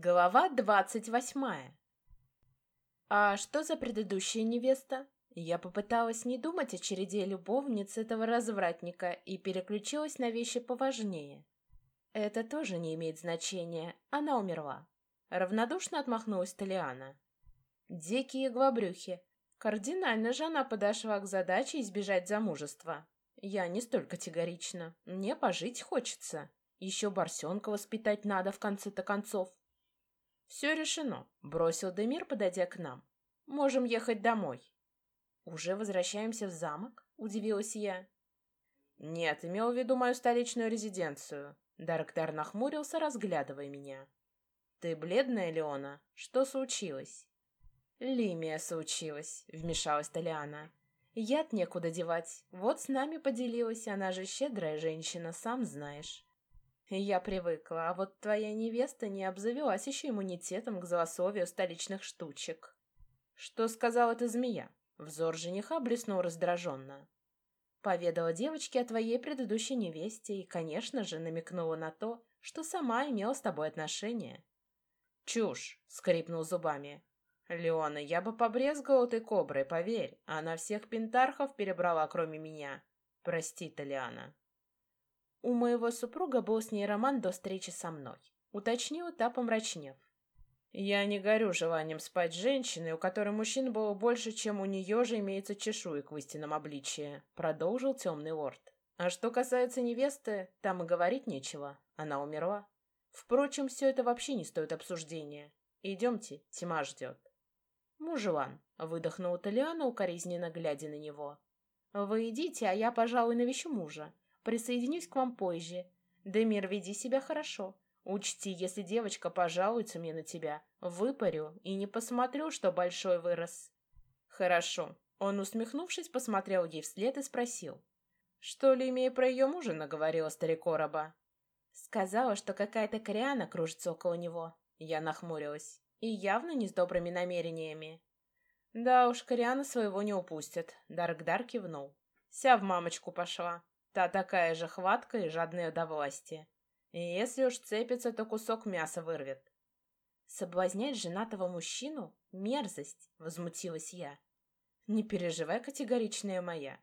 Глава двадцать восьмая. А что за предыдущая невеста? Я попыталась не думать о череде любовниц этого развратника и переключилась на вещи поважнее. Это тоже не имеет значения, она умерла. Равнодушно отмахнулась Талиана. Дикие иглобрюхи. Кардинально же она подошла к задаче избежать замужества. Я не столь категорична. Мне пожить хочется. Еще Барсенка воспитать надо в конце-то концов. «Все решено», — бросил Демир, подойдя к нам. «Можем ехать домой». «Уже возвращаемся в замок?» — удивилась я. «Нет, имел в виду мою столичную резиденцию». Даркдар нахмурился, разглядывая меня. «Ты бледная, Леона? Что случилось?» «Лимия случилась», — вмешалась Толиана. «Яд некуда девать. Вот с нами поделилась, она же щедрая женщина, сам знаешь». Я привыкла, а вот твоя невеста не обзавелась еще иммунитетом к злословию столичных штучек. Что сказала эта змея? Взор жениха блеснул раздраженно. Поведала девочке о твоей предыдущей невесте и, конечно же, намекнула на то, что сама имела с тобой отношения. «Чушь!» — скрипнул зубами. «Леона, я бы побрезгала этой коброй, поверь. Она всех пентархов перебрала, кроме меня. Прости, Толиана». У моего супруга был с ней роман до встречи со мной. Уточнил та, помрачнев. Я не горю желанием спать с женщиной, у которой мужчин было больше, чем у нее же имеется чешуек в истинном обличии, продолжил темный лорд. А что касается невесты, там и говорить нечего. Она умерла. Впрочем, все это вообще не стоит обсуждения. Идемте, тьма ждет. Мужелан, выдохнула Талиана, укоризненно глядя на него. Вы идите, а я, пожалуй, навещу мужа. Присоединюсь к вам позже. Демир, веди себя хорошо. Учти, если девочка пожалуется мне на тебя, выпарю и не посмотрю, что большой вырос. Хорошо. Он, усмехнувшись, посмотрел ей вслед и спросил. Что ли, имея про ее мужа, наговорила старикороба? Сказала, что какая-то кориана кружится около него. Я нахмурилась. И явно не с добрыми намерениями. Да уж, кориана своего не упустит. Дарк-дар кивнул. Вся в мамочку пошла. Та такая же хваткая и жадная до власти. И если уж цепится, то кусок мяса вырвет. Соблазнять женатого мужчину — мерзость, — возмутилась я. Не переживай, категоричная моя.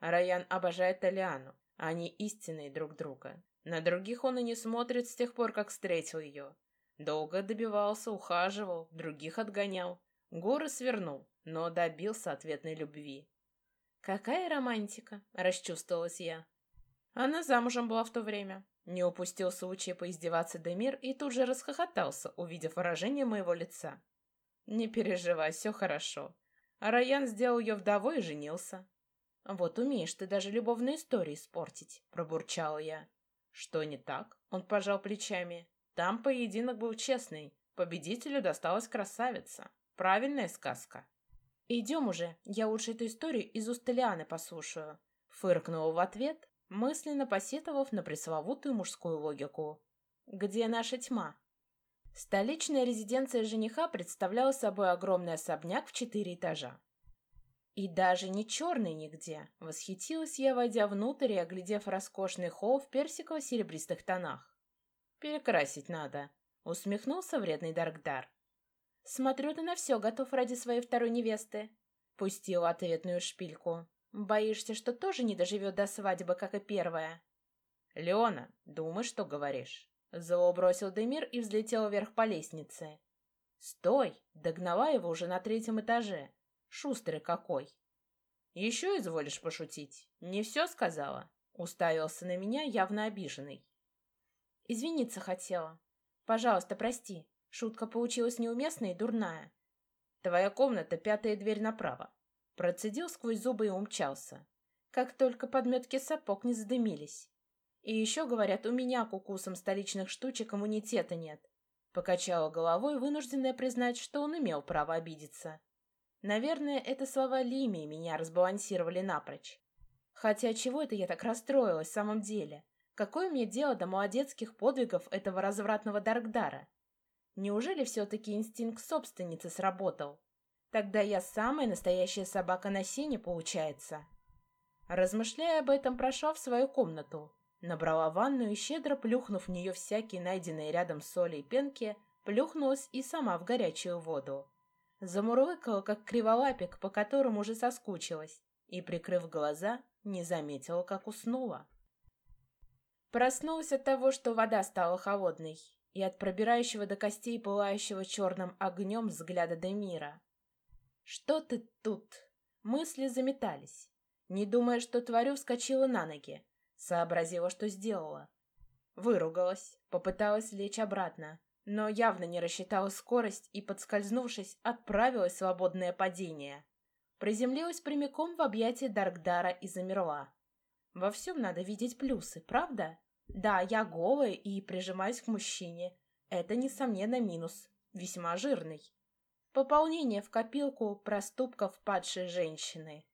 Раян обожает Талиану. Они истинные друг друга. На других он и не смотрит с тех пор, как встретил ее. Долго добивался, ухаживал, других отгонял. Горы свернул, но добился ответной любви. «Какая романтика!» — расчувствовалась я. Она замужем была в то время. Не упустил случая поиздеваться Демир и тут же расхохотался, увидев выражение моего лица. «Не переживай, все хорошо. А Раян сделал ее вдовой и женился». «Вот умеешь ты даже любовные истории испортить», — пробурчала я. «Что не так?» — он пожал плечами. «Там поединок был честный. Победителю досталась красавица. Правильная сказка». «Идем уже, я лучше эту историю из уст Лианы послушаю», — фыркнула в ответ, мысленно посетовав на пресловутую мужскую логику. «Где наша тьма?» Столичная резиденция жениха представляла собой огромный особняк в четыре этажа. И даже не черный нигде, восхитилась я, войдя внутрь и оглядев роскошный холл в персиково-серебристых тонах. «Перекрасить надо», — усмехнулся вредный Даркдар. «Смотрю, ты на все готов ради своей второй невесты», — пустил ответную шпильку. Боишься, что тоже не доживет до свадьбы, как и первая? Леона, думай, что говоришь. Зло бросил Демир и взлетел вверх по лестнице. Стой! Догнала его уже на третьем этаже. Шустрый какой. Еще изволишь пошутить? Не все сказала? Уставился на меня, явно обиженный. Извиниться хотела. Пожалуйста, прости. Шутка получилась неуместная и дурная. Твоя комната, пятая дверь направо. Процедил сквозь зубы и умчался. Как только подметки сапог не задымились. И еще, говорят, у меня к укусам столичных штучек иммунитета нет. Покачала головой, вынужденная признать, что он имел право обидеться. Наверное, это слова Лимии меня разбалансировали напрочь. Хотя чего это я так расстроилась в самом деле? Какое мне дело до молодецких подвигов этого развратного Даркдара? Неужели все-таки инстинкт собственницы сработал? Тогда я самая настоящая собака на сене, получается. Размышляя об этом, прошла в свою комнату, набрала ванну и, щедро плюхнув в нее всякие найденные рядом соли и пенки, плюхнулась и сама в горячую воду. Замурлыкала, как криволапик, по которому уже соскучилась, и, прикрыв глаза, не заметила, как уснула. Проснулась от того, что вода стала холодной, и от пробирающего до костей пылающего черным огнем взгляда Демира. «Что ты тут?» Мысли заметались. Не думая, что творю, вскочила на ноги. Сообразила, что сделала. Выругалась, попыталась лечь обратно, но явно не рассчитала скорость и, подскользнувшись, отправилась в свободное падение. Приземлилась прямиком в объятия Даркдара и замерла. Во всем надо видеть плюсы, правда? Да, я голая и прижимаюсь к мужчине. Это, несомненно, минус. Весьма жирный. Пополнение в копилку проступков падшей женщины.